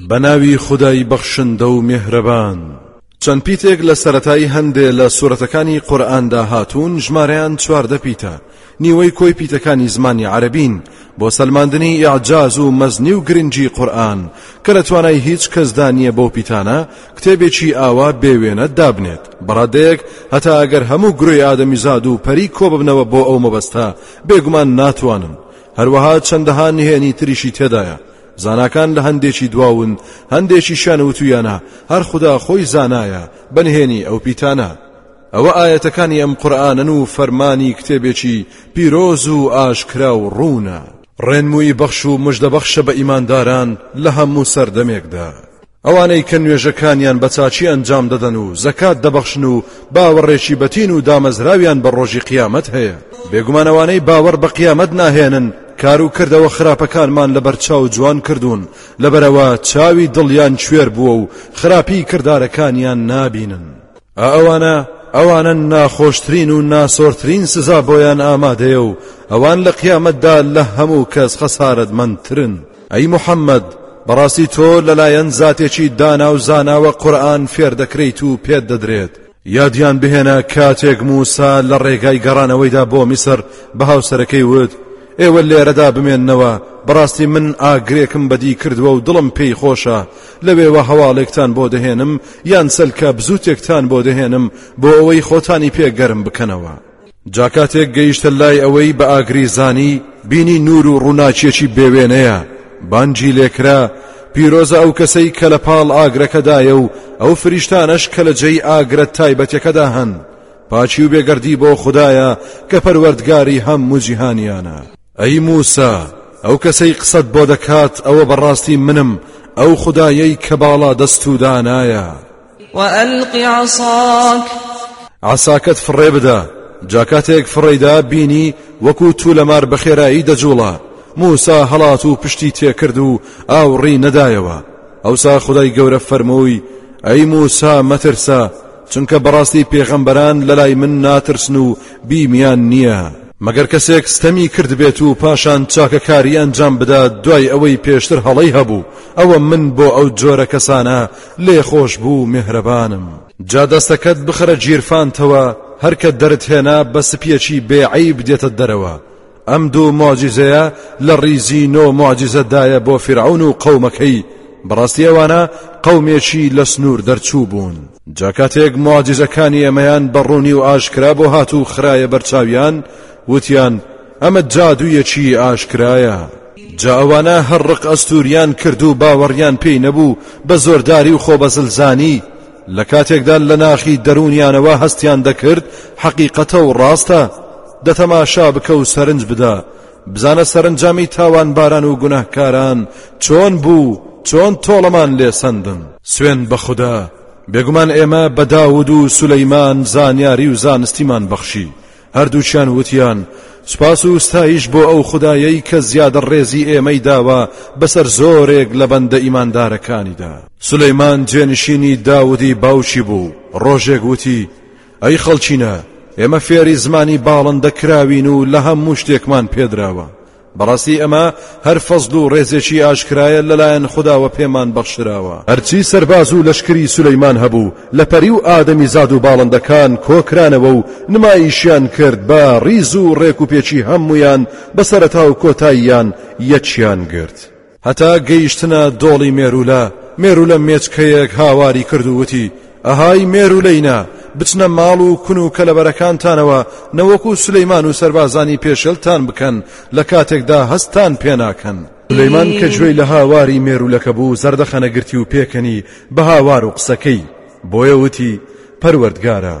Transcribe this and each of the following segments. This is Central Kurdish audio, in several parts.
بە ناوی خودای بەخشندە و مێهرەبان. چەند پیتێک لە سەرەتای هەندێ لە سورەتەکانی قورئاندا هاتوون ژمارەیان چواردە پیتە، نیوەی کۆی پیتەکانی زمانی عەرەبین بۆ سەلماندنی ئیعجاز و مەزنی و گرنگی قورئان کە لە توانای هیچ کەسدا نییە بەو پیتانە کتێبێکی ئاوا بێ وێنە دابنێت بە ڕادەیەک هەتا ئەگەر هەموو گروی ئادەمیزاد و پەری کۆببنەوە بۆ ئەو مەبەستە بێگومان ناتوانن هەروەها چەندەها نهێنی تریشی تێدایە زاناکان لە هەندێکی دواون هەندێکیشیان وتویانە هەر خدا خۆی زانایە بەنهێنی ئەو پیتانە ئەوە ئاەتەکانی ئەم قورآانن و فەرمانی کتێبێکی پیرۆز و ئاشکرا و ڕوونە ڕێنمووی بەخش و مژدەبەخشە بە ئیمانداران لە هەموو سەردەمێکدا. ئەوانەی کە نوێژەکانیان بە چاکی ئەنجام دەدەن و زەکات دەبەخشن و باوەڕێکی بەتین و دامەزراویان بە ڕۆژی قیامەت هەیە بێگومان ئەوانەی باوەڕ بە قیامەت ناهێنن کار و کردەوە خراپەکانمان لەبەر چاو جوان کردوون لەبەرەوە چاوی دڵیان کوێر بووە و خراپی کردارەکانیان نابینن ئەوانە ئەوانە ناخۆشترین و ناسۆرترین سزا بۆیان ئامادەیە و ئەوان لە قیامەتدا لە هەموو کەس خەسارەتمەندترن ئەی محەممەد بەڕاستی تۆ لەلایەن زاتێکی دانا و زاناوە قورآن فێر دەکرێیت و پێت دەدرێت یادیان بهێنە کاتێک موسا لە ڕێگای گەڕانەوەیدا بۆ میسر بە هاوسەرەکەی وت ئێوە لێرەدا بمێننەوە بەڕاستی من ئاگرێکم بەدی کردووە و دڵم پێی خۆشە لەوێوە هەواڵێکتان بۆ دەهێنم یان سەلکە بزوتێکتان بۆ دەهێنم بۆ ئەوەی خۆتانی پێ گەرم بکەنەوە جاکاتێک گەیشتە لای ئەوەی بە ئاگری زانی بینی نور و ڕووناچێکی بێوێنەیە بانجی لێکرا پیرۆزە ئەو کەسەی کە لە پاڵ ئاگرەکەدایە و ئەو فریشتانەش کە لە جێی ئاگرە تایبەتەکەدا هەن پاچی و بێگەردی بۆ خدایە کە پەروەردگاری هەم مجیهانیانە ئەی موسا ئەو کەسەی قسەت بۆ دەکات ئەوە بەڕاستی منم ئەو خودایەی کە باڵا دەست و دانایە وەئەلق عەساک عەساکەت فڕێ بدە جا کاتێک فڕێیدا بینی وەکو تو لەمار بەخێرایی دەجوڵا موسا هەڵات و پشتی تێکرد و ئاوڕی نەدایەوە ئەوسا خدای گەورە فەرمووی ئەی موسا مەترسە چونکە بەڕاستی پێغەمبەران لەلای من ناترسن و بیمیان نییە مەگەر کەسێک ستەمی کردبێت و پاشان چاکەکاری ئەنجام بدات دوای ئەوەی پێشتر هەڵەی هەبوو ئەوە من بۆ ئەو جۆرە کەسانە لێ خۆش بوو مهرەبانم جا دەستەکەت بخەرە گیرفانتەوە هەرکە دەرت هێنا بە سپیەکی بێ عیب دێتە دەرەوە ئەم دوو مۆجیزەیە لە ڕیزی نۆ مۆجیزەدایە بۆ فیرعون و قەومەکەی بەڕاستی ئەوانە قەومێکی لە سنوور دەرچوو بوون جا کاتێک موعجیزەکانی ئێمەیان بە ڕوونی و ئاشکرا بۆ هات و خرایە بەرچاویان وتیان ئەمە جادوویەکی ئاشکرایە جا ئەوانە هەر ڕق ئەستوریان کرد و باوەڕیان پێی نەبوو بە زۆرداری و خۆبەزلزانی لە کاتێکدا لە ناخی دەرونیانەوە هەستیان دەکرد حەقیقەتە و ڕاستە دەتەماشا بکە و سەرنج بدە بزانە سەرەنجامی تاوانباران و گوناهکاران چۆن بوو چۆن تۆڵەمان لێ سەندن. سوێن بە خودا بێگومان ئێمە بە داود و سولەیمان زانیاری و زانستیمان بەخشی، هەردووکیان وتیان، سوپاس و ستایش بۆ ئەو خودایەی کە زیادە ڕێزی ئێمەی داوە بەسەر زۆرێک لە بەندە ئیماندارەکانیدا. سولەیمان جێنشینی داودی باوکی بوو، ڕۆژێک وتی، ئەی خەڵکینە ئێمە فێری زمانی باڵندە کراوین و لە هەموو شتێکمان پێدراوە بەڕاستی ئەمە هەر فەزل و ڕێزێکی ئاشکرایە لەلایەن خداوە پێمان بەخشراوە هەرچی سەرباز و لەشکری سولەیمان هەبوو لە پەری و ئادەمی زاد و باڵندەکان کۆکرانەوە و نمایشیان کرد بە ڕیز و ڕێک و پێکی هەمویان بە سەرەتا و کۆتاییان یەکیان گرت. هەتا گەیشتنە دۆڵی مێروولە، مێروولە مێچکەیەک هاواری کرد و وتی، ئەهای مێروولەینە، بچنە ماڵ و کون و کەلەبەرەکانتانەوە، نەوەکو سولەیمان و سەربازانی پێشێلتان بکەن، لە کاتێکدا هەستتان پێ ناکەن. سولەیمان کە گوێی لە هاواری مێروولەکە بوو، زەردەخەنە گرتی و پێکەنی بە هاوار و قسەکەی، بۆیە وتی، پەروەردگارە!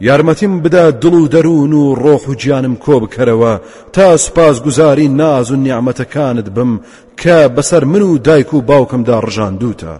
یارمەتیم بدە دڵ و دەروون و ڕۆح و گیانم کۆ بکەرەوە تا سوپاسگوزاری ناز و نیعمەتەکانت بم کە بەسەر من و دایک و باوکمدا ڕژاندووتە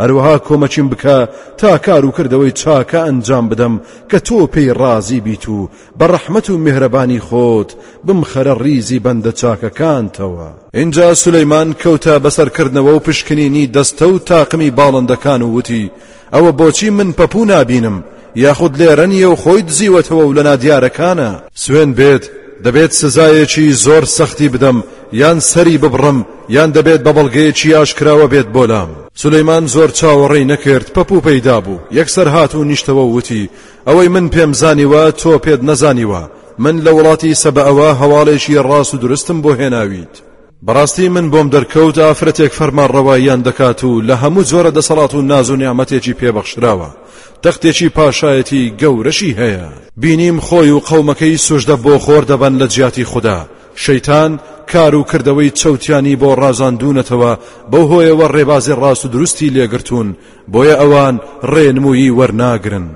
هەروەها کۆمەکیم بکە تا کار و کردەوەی چاکە ئەنجام بدەم کە تۆ پێی ڕازی بیت و بە ڕەحمەت و میهرەبانی خۆت بمخەرە ڕیزی بەندە چاکەکانتەوە ئینجا سولەیمان کەوتە بەسەرکردنەوە و پشکنینی دەستە و تاقمی باڵندەکان و وتی ئەوە بۆچی من پەپوو نابینم یاخود لێرە نییە و خۆی دزیوەتەوە و لە نادیارەکانە. سوێن بێت دەبێت سزایەکی زۆر سەختی بدەم یان سەری ببڕم یان دەبێت بە بەڵگەیەکی ئاشکراوە بێت بۆ لام. سولەیمان زۆر چاوەڕێی نەکرد پەپ و پەی دابوو یەکسەر هات و نیشتەوە و وتی، ئەوەی من پێم زانیوە تۆ پێت نەزانیوە، من لە وڵاتی سەبەئەوە هەواڵێکی ڕاست و دروستم بۆ هێناویت. بەڕاستی من بۆم دەرکەوت ئافرەتێک فەرمانڕەواییان دەکات و لە هەموو جۆرە دەسەڵات و ناز و نیعمەتێکی پێبەخشراوە تەختێکی پاشایەتی گەورەشی هەیە بینیم خۆی و قەومەکەی سوژدە بۆ خۆر دەبەن لە جیاتی خوددا شەیتان کار و کردەوەی چەوتیانی بۆ ڕازاندونەتەوە بەو هۆیەوە ڕێبازی ڕاست و دروستی لێگرتوون بۆیە ئەوان ڕێنمووی وەرناگرن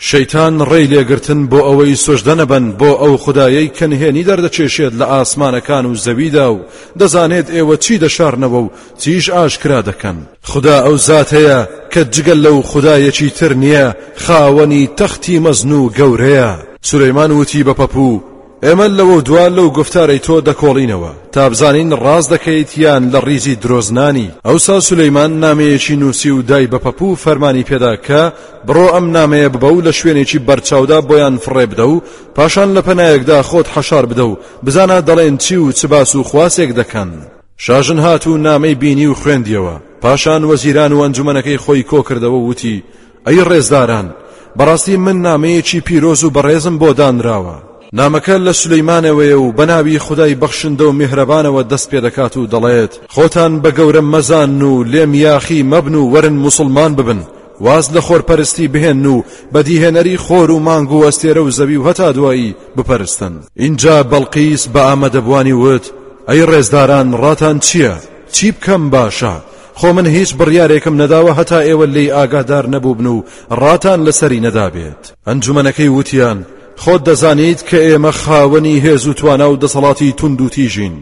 شەیتان ڕێی لێ گرتن بۆ ئەوەی سوژدە نەبەن بۆ ئەو خودایەی کە نهێنی دەردەکێشێت لە ئاسمانەکان و زەویدا و دەزانێت ئێوە چی دەشارنەوە و چیش ئاشکرا دەکەن خودا ئەو زاتەیە کە جگە لەو خودایەکی تر نییە خاوەنی تەختی مەزن و گەورەیە سولەیمان وتی بە پەپوو ئێمە لەوەودوا لەو گوفتارەی تۆ دەکۆڵینەوە تا بزانین ڕاست دەکەیت یان لە ڕیزی درۆزنانی، ئەوسا سولەیمان نامەیەکی نووسی و دای بە پەپوو فەرمانی پێدا کە بڕۆ ئەم نامەیە ببە و لە شوێنێکی بەرچاودا بۆیان فڕێ بدە و پاشان لە پەنایەکدا خۆت حەشار بدە و بزانە دەڵێن چی و چ باس و خواسێک دەکەن. شاژن هات و نامەی بینی و خوێندیەوە، پاشان وەزیران و ئەنجومەنەکەی خۆی کۆکردەوە و وتی، ئەی ڕێزداران بەڕاستی من نامەیەکی پیرۆز و بەڕێزم بۆ دانراوە نامەکە لە سلەیمانەوەیە و بەناوی خدای بەخشندە و میهرەبانەوە دەست پێ دەکات و دەڵێت خۆتان بە گەورە مەزان و لێم یاخی مەبن و وەرن موسڵمان ببن واز لە خۆرپەرستی بهێن و بەدیهێنەری خۆر و مانگ و ئەستێرە و زەوی و هەتا دوایی بپەرستن اینجا بەڵقیس بە ئامادەبوانی وت ئەی ڕێزداران ڕاتان چییە؟ چی بکەم باشە؟ خۆ من هیچ بڕیارێکم نەداوە هەتا ئێوە لێی ئاگادار نەبووبن و ڕاتان لەسەری نەدابێت ئەنجومەنەکەی وتیان خۆت دەزانیت کە ئێمە خاوەنی هێز و توانا و دەسەڵاتی توند و تیژین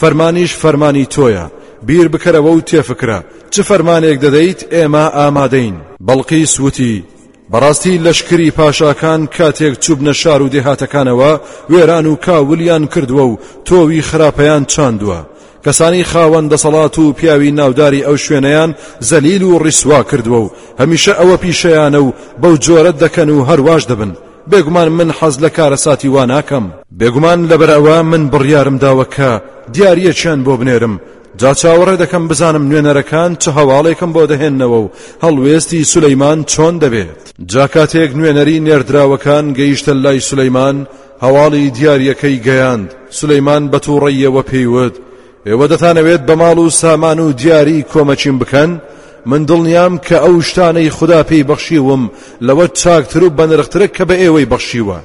فەرمانیش فەرمانی تۆیە بیر بکەرەوە و تێفکرە چ فەرمانێک دەدەیت ئێمە ئامادەین بەڵقیس وتی بەڕاستی لەشکری پاشاکان کاتێک چوبنە شار و دێهاتەکانەوە وێران و کاولیان کردووە و تۆوی خراپەیان چاندووە کەسانی خاوەن دەسەڵات و پیاوی ناوداری ئەو شوێنەیان زەلیل و ڕیسوا کردووە و هەمیشە ئەوە پیشەیانە و بەو جۆرە دەکەن و هەرواش دەبن بێگومان من حەز لە کارەساتی وا ناکەم بێگومان لەبەر ئەوە من بڕیارم داوە کە دیاریەکیان بۆ بنێرم جا چاوەڕێ دەکەم بزانم نوێنەرەکان چ هەواڵێکم بۆ دەهێننەوە و هەڵوێستی سولەیمان چۆن دەبێت جا کاتێک نوێنەری نێردراوەکان گەیشتە لای سولەیمان هەواڵی دیارەکەی گەیاند سولەیمان بە تووڕەیەوە پێیوت ئێوە دەتانەوێت بە ماڵ و سامان و دیاری کۆمەچیم بکەن من دڵنیام کە ئەو شتانەی خوددا پێی بەخشیوم لەوە چاکتر و بەنرخترە کە بە ئێوەی بەخشیوە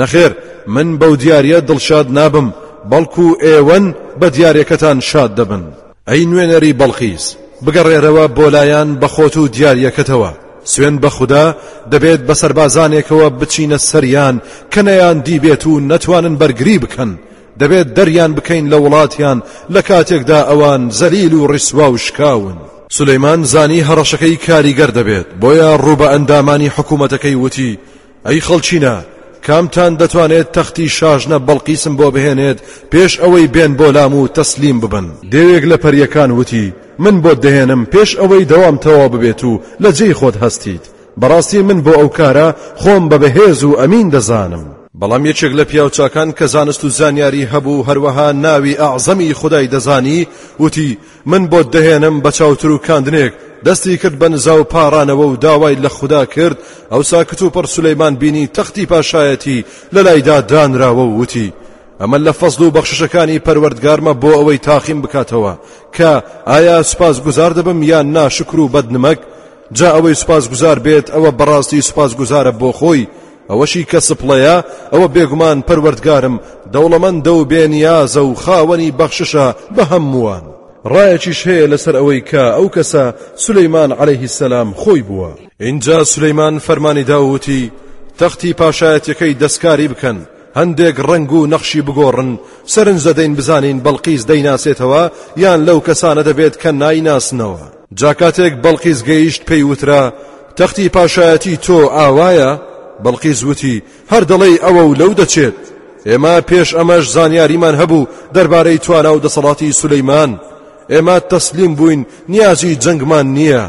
نەخێر من بەو دیاریە دڵشاد نابم بەڵکو ئێوەن بە دیارەکەتان شاد دەبن ئەی نوێنەری بەڵقیس بگەڕێرەوە بۆ لایان بە خۆت و دیاریەکەتەوە سوێن بە خودا دەبێت بە سەربازانێکەوە بچینە سەریان کە نەیان دیبێت و نەتوانن بەرگری بکەن دەبێت دەریان بکەین لە وڵاتیان لە کاتێکدا ئەوان زەلیل و ڕیسوا و شکاون سلەیمان زانی هەڕەشەکەی کاریگەر دەبێت بۆیە ڕوو بە ئەندامانی حکوومەتەکەی وتی ئەی خەڵکینە کامتان دەتوانێت تەختی شاژنە بەڵقیسم بۆ بهێنێت پێش ئەوەی بێن بۆ لام و تەسلیم ببن؟ دێوێک لە پەریەکان وتی، من بۆت دەهێنم پێش ئەوەی دەوام تەواو ببێت و لە جێی خۆت هەستیت، بەڕاستی من بۆ ئەو کارە خۆم بە بەهێز و ئەمین دەزانم. بەڵام یەکێک لە پیاوچاکان کە زانست و زانیاری هەبوو هەروەها ناوی ئەعزەمی خودای دەزانی وتی، من بۆت دەهێنم بە چاوترو کاندنێک دەستی کرد بە نزا و پاڕانەوە و داوای لە خودا کرد ئەو ساکت و پڕ سولەیمان بینی تەختی پاشایەتی لە لایدا دانراوە و وتی ئەمە لە فەزل و بەخششەکانی پەروەردگارمە بۆ ئەوەی تاقیم بکاتەوە کە ئایا سوپاس گوزار دەبم یان ناشکر و بەدنمەک جا ئەوەی سوپاس گوزار بێت ئەوە بەڕاستی سوپاس گوزارە بۆ خۆی ئەوەشی کە سپڵەیە ئەوە بێگومان پەروەردگارم دەوڵەمەندە و بێ نیازە و خاوەنی بەخششە بە هەمووان. ڕایەکیش هەیە لەسەر ئەوەی کە ئەو کەسە سولەیمان عەلەیه السلام خۆی بووە. ئینجا سولەیمان فەرمانی دا و وتی، تەختی پاشایەتیەکەی دەستکاری بکەن، هەندێک ڕەنگ و نەخشی بگۆڕن، سەرنج دەدەین بزانین بەڵقیس دەیناسێتەوە یان لەو کەسانە دەبێت کە نایناسنەوە. جا کاتێک بەڵقیس گەیشت پێی وترا تەختی پاشایەتی تۆ ئاوایە بەڵقیس وتی هەر دەڵێی ئەوە و لەو دەچێت ئێمە پێش ئەمەش زانیاریمان هەبوو دەربارەی توانا و دەسەڵاتی سولەیمان ئێمە تەسلیم بووین نیازی جەنگمان نییە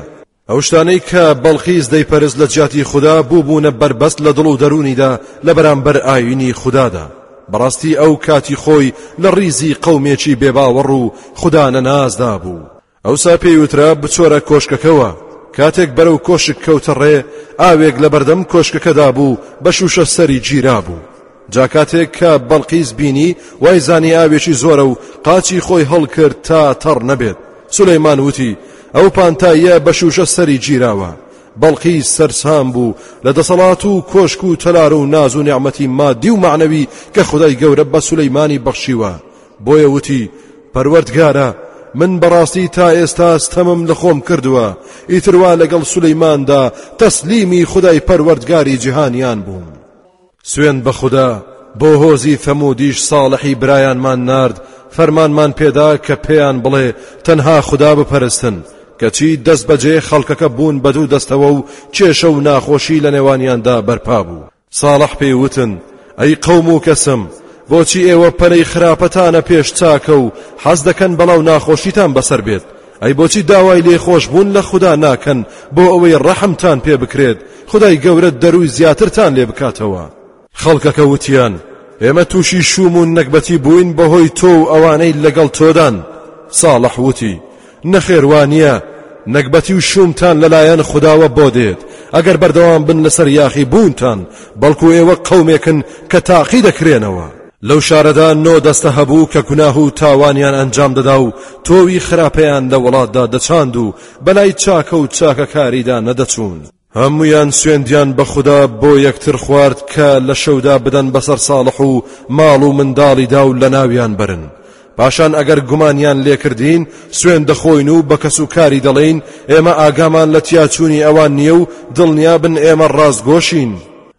ئەو شتانەی کە بەڵقیس دەیپەرست لە جیاتی خوددا بووبوونە بەربەست لە دڵ و دەرونیدا لە بەرامبەر ئاینی خوددادا بەڕاستی ئەو کاتی خۆی لە ڕیزی قەومێکی بێباوەڕ و خوددا نەنازدا بوو ئەوسا پێی وترا بچۆرە کۆشکەکەوە، کاتێک بەرەو کۆشک کەوتە ڕێ ئاوێک لە بەردەم کۆشکەکەدا بوو بە شوشە سەری گیرا بوو. جا کاتێک کە بەڵقیس بینی وای زانی ئاوێکی زۆرە و قاچی خۆی هەڵکرد تا تەڕ نەبێت، سولەیمان وتی ئەو پانتاییە بە شوشە سەری گیراوە. بەڵقی سەرسام بوو لە دەسەڵات و کۆشک و تەلار و ناز و نیعمەتی مادی و مەعنەوی کە خودای گەورە بە سولەیمانی بەخشیوە، بۆیە وتی پەروەردگارە من بەڕاستی تا ئێستا ستەمم لە خۆم کردووە ئیتروا لەگەڵ سولەیماندا تەسلیمی خدای پەروەردگاری جیهانیان بووم سوێن بە خوددا بۆ هۆزی ثەمودیش ساڵحی برایانمان نارد فەرمانمان پێدا کە پێیان بڵێ تەنها خوددا بپەرستن کەچی دەست بەجێ خەڵکەکە بوون بە دوو دەستەوە و کێشە و ناخۆشی لە نێوانیاندا بەرپا بوو ساڵح پێی وتن، ئەی قەوم و کەسم، بۆچی ئێوە پەلەی خراپەتانە پێش چاکە و حەز دەکەن بەڵا و ناخۆشیتان بەسەر بێت؟ ئەی بۆچی داوای لێخۆشبوون لە خودا ناکەن بۆ ئەوەی ڕەحمتان پێ بکرێت، خودای گەورە دەرووی زیاترتان لێ بکاتەوە؟ خەڵکەکە وتیان، ئێمە تووشی شووم و نەگبەتی بووین بەهۆی تۆ و ئەوانەی لەگەڵ تۆدان. ساڵح وتی، نەخێر وا نییە، نەگبەتی و شوومتان لەلایەن خوداوە بۆ دێت ئەگەر بەردەوام بن لەسەر یاخی بوونتان، بەڵکو ئێوە قەومێکن کە تاقی دەکرێنەوە. لەو شارەدا نۆ دەستە هەبوو کە گوناه و تاوانیان ئەنجام دەدا و تۆوی خراپیان لە وڵاتدا دەچاند و بەلای چاکە و چاکەکاریدا نەدەچوون. هەموویان سوێندیان بە خودا بۆ یەکتر خوارد کە لە شەودا بدەن بەسەر ساڵح و ماڵ و منداڵیدا و لە ناویان بەرن پاشان ئەگەر گومانیان لێکردین سوێن دەخۆین و بە کەس و کاری دەڵێین ئێمە ئاگامان لە تیاچوونی ئەوان نییە و دڵنیا بن ئێمە ڕاستگۆشین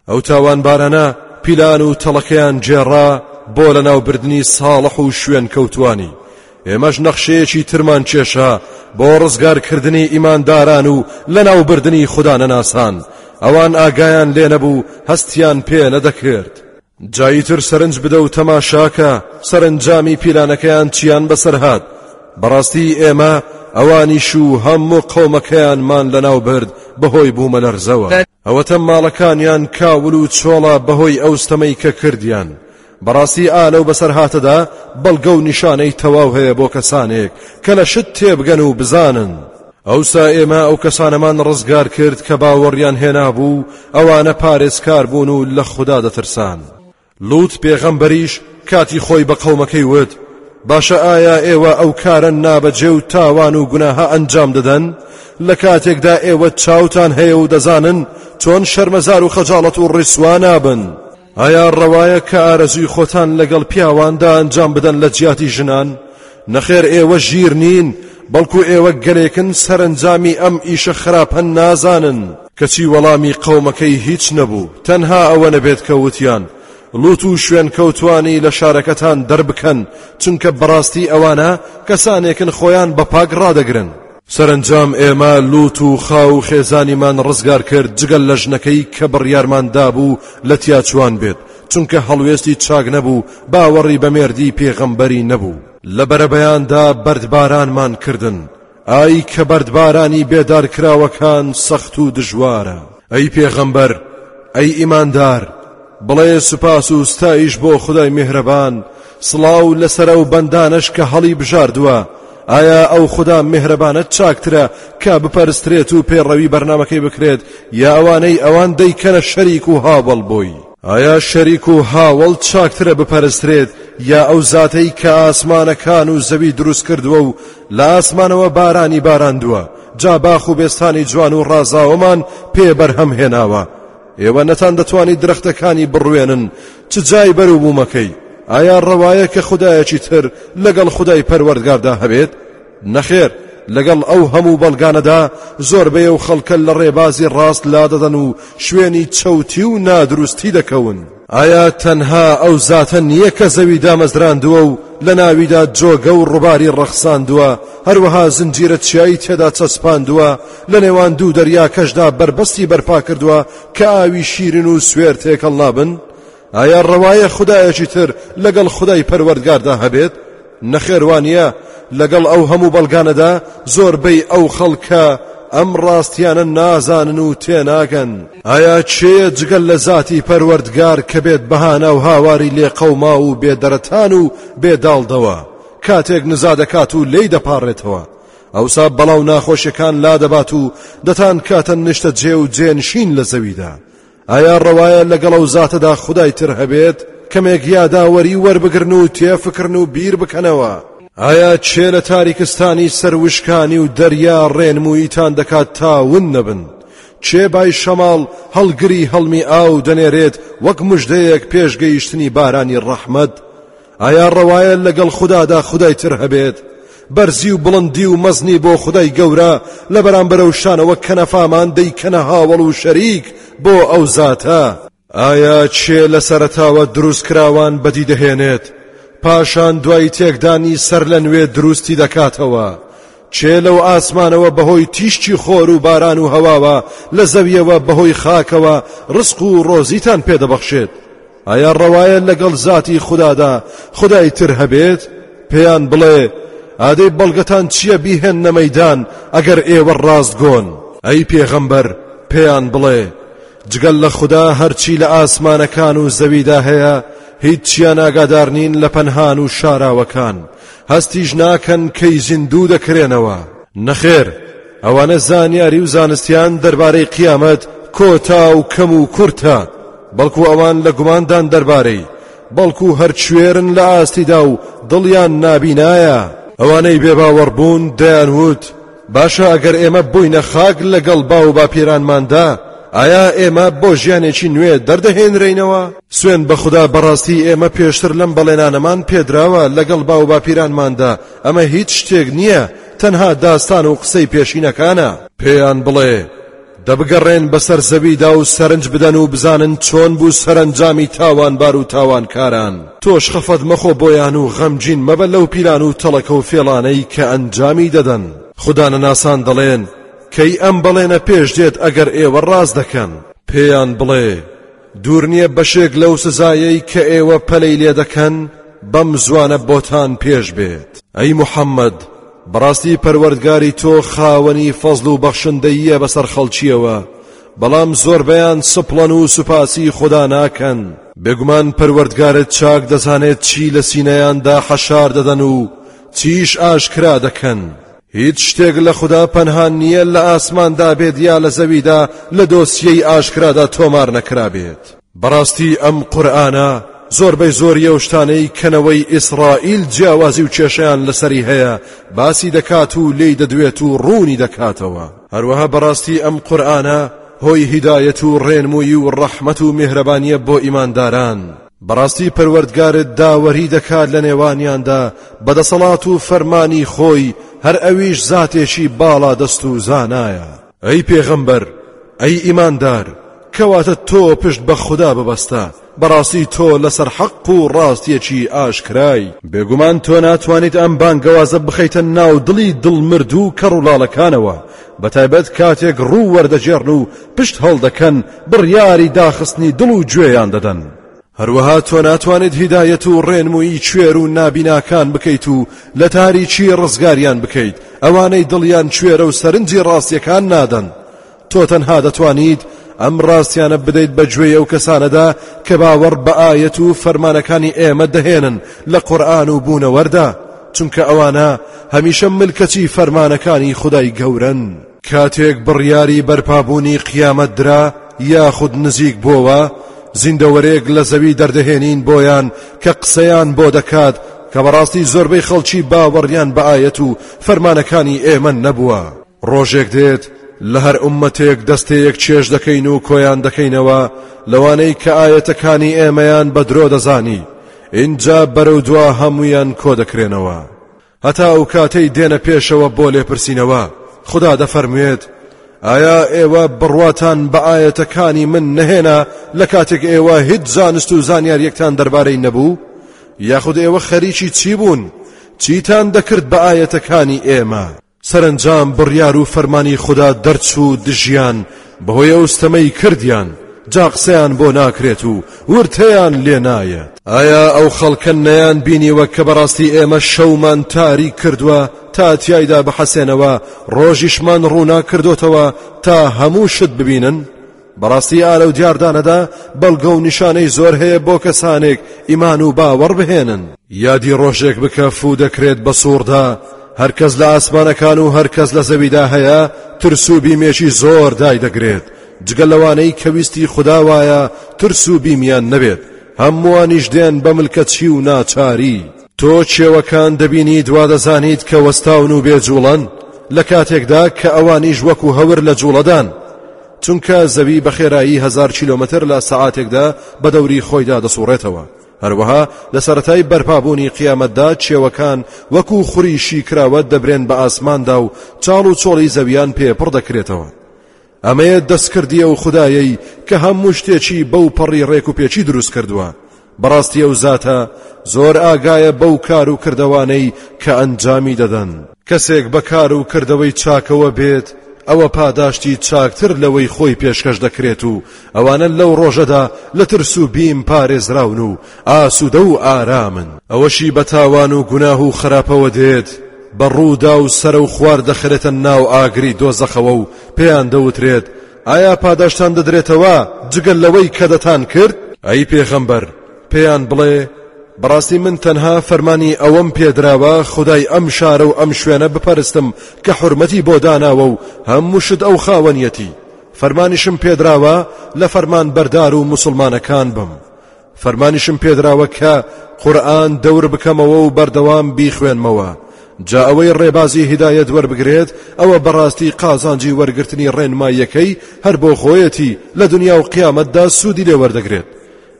ئەو تاوانبارانە پیلان و تەڵەکەیان جێڕا بۆ لەناوبردنی ساڵح و شوێن کەوتوانی ئێمەش نەخشەیەکی ترمان کێشا بۆ ڕزگارکردنی ئیمانداران و لەناوبردنی خودا نەناسان ئەوان ئاگایان لێ نەبوو هەستیان پێ نەدەکرد جایی تر سەرنج بدە و تەماشاکە سەرنجامی پیلانەکەیان چیان بەسەر هات بەڕاستی ئێمە ئەوانیش و هەموو قەومەکەیانمان لەناو برد بەهۆی بوومەلەرزەوە ئەوەتە ماڵەکانیان کاول و چۆڵە بەهۆی ئەو ستەمەی کە کردیان بەڕاستی ئا لەو بەسەرهاتەدا بەڵگە و نیشانەی تەواو هەیە بۆ کەسانێک کە لە شت تێبگەن و بزانن ئەوسا ئێمە ئەو کەسانەمان ڕزگار کرد کە باوەڕیان هێنابوو ئەوانە پارێزکار بوون و لە خودا دەترسان. لوط پێغەمبەریش کاتی خۆی بە قەومەکەی وت باشە ئایا ئێوە ئەو کارە نابەجێ و تاوان و گوناهە ئەنجام دەدەن لە کاتێکدا ئێوە چاوتان هەیە و دەزانن چۆن شەرمەزار و خەجاڵەت و ڕیسوا نابن ئایا ڕەوایە کە ئارەزوی خۆتان لەگەڵ پیاواندا ئەنجام بدەن لە جیاتی ژنان نەخێر ئێوە ژیر نین بەڵکو ئێوە گەلێکن سەرەنجامی ئەم ئیشە خراپەن نازانن. کەچی وەڵامی قەومەکەی هیچ نەبوو تەنها ئەوە نەبێت کە وتیان لوت و شوێنکەوتوانی لە شارەکەتان دەربکەن چونکە بەڕاستی ئەوانە کەسانێکن خۆیان بە پاک ڕادەگرن. سەرەنجام ئێمە لوت و خاو و خێزانیمان ڕزگار کرد جگە لە ژنەکەی کە بڕیارمان دابوو لە تیاچوان بێت، چونکە هەڵوێستی چاک نەبوو باوەڕی بە مێردی پێغەمبەری نەبوو لە بەرەبەیاندا بەردبارانمان کردن ئای کە بەردبارانی بێدارکراوەکان سەخت و دژوارە ئەی پێغەمبەر ئەی ئیماندار بڵێ سوپاس و ستایش بۆ خدای میهرەبان سڵاو لەسەر ئەو بەندانەش کە هەڵی بژاردووە ئایا ئەو خودا مهرەبانەت چاکترە کە بپەرسترێت و پێڕەوی بەرنمەکەی بکرێت یا ئەوانەی ئەوان دەیکەنە شەریک و هاوەڵ بۆی ئایا شەریک و هاوەڵ چاکترە بپەرسترێت یا ئەو زاتەی کە ئاسمانەکان و زەوی دروست کردووە و لە ئاسمانەوە بارانی باراندووە جا باخ و بێستانی جوان و ڕازاوەمان پێ بەرهەم هێناوە ئێوە نەتان دەتوانی درەختەکانی بڕوێنن چ جای بەرو بوومەکەی ئایا ڕەوایە کە خدایەکی تر لەگەڵ خدای پەروەردگاردا هەبێت نەخێر لەگەڵ ئەو هەموو بەڵگانەدا زۆربەیە و خەڵکە لە ڕێبازی ڕاست لادەدەن و شوێنی چەوتی و نادروستی دەکەون ئایا تەنها ئەو زاتە نییە کە زەوی دامەزراندووە و لە ناویدا جۆگە و ڕوباری ڕەخساندووە، هەروەها زنجیرە چیایی تێدا چەسپاندووە، لە نێوان دوو دەریاکەشدا بەربەستی بەرپا کردووە کە ئاوی شیرین و سوێر تێکەڵ نابن؟ ئایا ڕەوایە خودایەکی تر لەگەڵ خودای پەروەردگاردا هەبێت؟ نەخێر وانیە لەگەڵ ئەو هەموو بەڵگانەدا زۆربەی ئەو خەڵکە ئەم ڕاستیانە نازانن و تێناگەن ئایا چێە جگەل لە زاتی پەروەردگار کە بێت بەهانە و هاواری لێ قەوما و بێدەرەتان و بێداڵدەوە کاتێک نزا دەکات و لی دەپارڕێتەوە ئەوسا بەڵاو ناخۆشیەکان لا دەبات و دەتان کاتە نیشتە جێ و جێنشین لە زەویدا ئایا ڕەوایە لەگەڵ ئەو زاتەدا خودای تر هەبێت؟ کەمێک یاداوەری وەربگرن و تێفکرن و بیر بکەنەوە. ئایا کێ لە تاریکستانی سەر وشکانی و دەریا ڕێنموویتان دەکات تا ون نەبن؟ کێ بای شەماڵ هەڵگری هەڵمی ئاو دەنێرێت وەک مژدەیەک پێش گەیشتنی بارانی ڕەحمەت؟ ئایا ڕەوایە لەگەڵ خودادا خودای تر هەبێت بەرزی و بڵندی و مەزنی بۆ خودای گەورە لە بەرامبەرە و شانەوە کەنەفامان دەیکەنە هاوەڵ و شەریک بۆ ئەو زاتە ئایا چێ لە سەرەتاوە دروست کراوان بەدی دەهێنێت پاشان دوای تێکدانی سەر لە نوێ دروستی دەکاتەوە کێ لەو ئاسمانەوە بەهۆی تیشکی خۆر و باران و هەواوە لە زەویەوە بەهۆی خاکەوە ڕزق و ڕۆزیتان پێ دەبەخشێت؟ ئایا ڕەوایە لەگەڵ زاتی خودادا خودای تر هەبێت؟ پێیان بڵێ، ئادەی بەڵگەتان چییە بیهێننە مەیدان ئەگەر ئێوە ڕاستگۆن؟ ئەی پێغەمبەر پێیان بڵێ، جگەل لە خودا هەرچی لە ئاسمانەکان و زەویدا هەیە هیچیان ئاگادار نین لە پەنهان و شاراوەکان هەستیش ناکەن کەی زیندوو دەکرێنەوە. نەخێر، ئەوانە زانیاری و زانستیان دەربارەی قیامەت کۆتا و کەم و کورتە، بەڵکو ئەوان لە گوماندان دەربارەی، بەڵکو هەر کوێرن لە ئاستیدا و دڵیان نابینایە. ئەوانەی بێباوەڕبوون دەیانوت، باشە ئەگەر ئێمە بووینە خاک لەگەڵ باو باپیرانماندا ئایا ئێمە بۆ ژیانێکی نوێ دەردەهێنرینەوە؟ سوێن بە خوددا بەڕاستی ئێمە پێشتر لەم بەڵێنانەمان پێدراوە لەگەڵ باو باپیرانماندا ئەمە هیچ شتێک نییە تەنها داستان و قسەی پێشینەکانە پێیان بڵێ دە بگەڕێن بەسەر زەویدا و سەرنج بدەن و بزانن چۆن بوو سەرەنجامی تاوانبار و تاوانکاران. تۆش خەفەت مەخۆ بۆیان و غەمگین مەبە لەو پیلان و تەڵەکە و فێڵانەی کە ئەنجامی دەدەن. خودانەناسان دەڵێن، کەی ئەم بەڵێنە پێش دێت ئەگەر ئێوە ڕاست دەکەن؟ پێیان بڵێ، دوور نییە بەشێک لەو سزایەی کە ئێوە پەلەی لێ دەکەن بەم زوانە بۆتان پێش بێت ئەی محەممەد بەڕاستی پەروەردگاری تۆ خاوەنی فەزل و بەخشندەییە بەسەر خەڵکیەوە بەڵام زۆربەیان سپڵەن و سوپاسی خۆدا ناکەن بێگومان پەروەردگارت چاک دەزانێت چی لە سینەیاندا حەشار دەدەن و چیش ئاشکرا دەکەن هیچ شتێک لە خودا پەنهان نییە لە ئاسماندا بێت یا لە زەویدا لە دۆسیەی ئاشکرادا تۆمار نەکرابێت بەڕاستی ئەم قورئانە زۆربەی زۆری ئەو شتانەی کە نەوەی ئیسرائیل جیاوازی و کێشیان لەسەری هەیە باسی دەکات و لێی دەدوێت و ڕوونی دەکاتەوە هەروەها بەڕاستی ئەم قورئانە هۆی هیدایەت و ڕێنمووی و ڕەحمەت و میهرەبانیە بۆ ئیمانداران بەڕاستی پەروەردگارت داوەری دەکات لە نێوانیاندا بە دەسەڵات و فەرمانی خۆی هەر ئەویش زاتێکی باڵا دەست و زانایە. ئەی پێغەمبەر، ئەی ئیماندار، کەواتە تۆ پشت بە خودا ببەستە، بەڕاستی تۆ لەسەر حەق و ڕاستیەکی ئاشکرای. بێگومان تۆ ناتوانیت ئەم بانگەوازە بخەیتە ناو دڵی دڵ مردوو کەڕوڵاڵەکانەوە، بەتایبەت کاتێک ڕوو وەردەگێڕن و پشت هەڵدەکەن بڕیاری داخستنی دڵ و گوێیان دەدەن. هەروەها تۆ ناتوانیت هیدایەت و ڕێنموویی کوێر و نابیناکان بکەیت و لە تاریکی ڕزگاریان بکەیت، ئەوانەی دڵیان کوێرە و سەرنجی ڕاستییەکان نادەن. تۆ تەنها دەتوانیت ئەم ڕاستیانە بدەیت بە گوێی ئەو کەسانەدا کە باوەڕ بە ئایەت و فەرمانەکانی ئێمە دەهێنن لە قورئان و بوونەوەردا، چونکە ئەوانە هەمیشە ملکەچی فەرمانەکانی خودای گەورەن. کاتێک بڕیاری بەرپابوونی قیامەت درا یاخود نزیک بۆوە زیندەوەرێک لە زەوی دەردەهێنین بۆیان کە قسەیان بۆ دەکات کە بەڕاستی زۆربەی خەڵکی باوەڕیان بە ئایەت و فەرمانەکانی ئێمە نەبووە. ڕۆژێک دێت لە هەر ئوممەتێک دەستەیەک چێژ دەکەین و کۆیان دەکەینەوە لەوانەی کە ئایەتەکانی ئێمەیان بە درۆ دەزانی ئینجا بەرەو دوا هەموویان کۆ دەکرێنەوە هەتا ئەو کاتەی دێنە پێشەوە بۆ لێپرسینەوە خدا دەفەرموێت ئایا ئێوە بڕواتان بە ئاەتەکانی من نەهێنا لە کاتێک ئێوە هیچ زانست و زانیاریەکتان دەربارەی نەبوو یاخود ئێوە خەریکی چی بوون چیتان دەکرد بە ئاەتەکانی ئێمە سەرەنجام بڕیار و فەرمانی خودا دەرچوو دژیان بەهۆی ئەو ستەمەی کردیان جا قسەیان بۆ ناکرێت و ورتەیان لێ نایەت ئایا ئەو خەڵکە نەیان بینیوە کە بەڕاستی ئێمە شەومان تاری کردووە تا تیایدا بحەسێنەوە ڕۆژیشمان ڕوونا کردوتەوە تا هەموو شت ببینن؟ بەڕاستی ئا لەو دیاردانەدا بەڵگە و نیشانەی زۆر هەیە بۆ کەسانێک ئیمان و باوەڕ بهێنن یادی ڕۆژێک بکە فوو دەکرێت بە سووڕدا هەرکەس لە ئاسمانەکان و هەرکەس لە زەویدا هەیە ترس و بیمێکی زۆر دای دەگرێت جگە لەوانەی کەویستی خدا وایە ترس و بیمیان نەبێت هەمووانیش دێن بە ملکەچی و ناچاری تۆ چێوەکان دەبینی دوا دەزانیت کە وەستاون و بێجوڵەن لە کاتێکدا کە ئەوانیش وەکو هەور لە جوڵەدان چونکە زەوی بە خێرایی هەزار کیلۆمەتر لە سەعاتێکدا بە دەوری خۆیدا دەسوڕێتەوە. هەروەها لە سەرەتای بەرپابوونی قیامەتدا کێوەکان وەکو خوری شیکراوە دەبرێن بە ئاسماندا و چاڵ و چۆڵی زەویان پێ پڕ دەکرێتەوە. ئەمەیە دەستکردی ئەو خودایەی کە هەموو شتێکی بەو پەڕی ڕێک و پێکی دروست کردووە، بەڕاستی ئەو زاتە زۆر ئاگایە بەو کار و کردەوانەی کە ئەنجامی دەدەن. کەسێک بە کار و کردەوەی چاکەوە بێت ئەوە پاداشتی چاکتر لەوەی خۆی پێشکەش دەکرێت و ئەوانە لەو ڕۆژەدا لە ترس و بیم پارێزراون و ئاسوودە و ئارامن. ئەوەشی بە تاوان و گوناه و خراپەوە دێت بە ڕوودا و سەرە و خوار دەخرێتە ناو ئاگری دۆزەخەوە و پێیان دەوترێت ئایا پاداشتان دەدرێتەوە جگە لەوەی کە دەتان کرد؟ ئەی پێغەمبەر پێیان بڵێ، بەڕاستی من تەنها فەرمانی ئەوەم پێدراوە خودای ئەم شارە و ئەم شوێنە بپەرستم کە حورمەتی بۆ داناوە و هەموو شت ئەو خاوەنیەتی، فەرمانیشم پێدراوە لە فەرمانبەردار و موسڵمانەکان بم. فەرمانیشم پێدراوە کە قورآن دەور بکەمەوە و بەردەوام بیخوێنمەوە جا ئەوەی ڕێبازی هیدایەت وەربگرێت ئەوە بەڕاستی قازانجی وەرگرتنی ڕێنماییەکەی هەر بۆ خۆیەتی لە دنیا و قیامەتدا سوودی لێ وەردەگرێت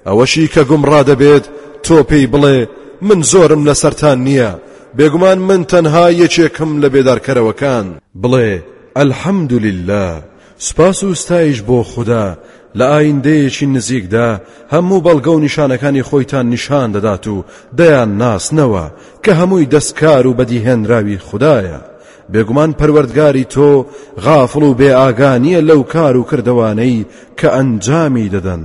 ئەوەشی کە گومڕا دەبێت تۆ پێی بڵێ من زۆرم لەسەرتان نییە بێگومان من تەنها یەکێکم لە بێدارکەرەوەکان بڵێ الحمد لله سوپاس و ستایش بۆ خودا لە ئایندەیەکی نزیکدا هەموو بەڵگە و نیشانەکانی خۆیتان نیشان دەدات و دەیان ناسنەوە کە هەمووی دەستکار و بەدیهێنراوی خودایە بێگومان پەروەردگاری تۆ غافڵ و بێ ئاگا نییە لەو کار و کردەوانەی کە ئەنجامی دەدەن.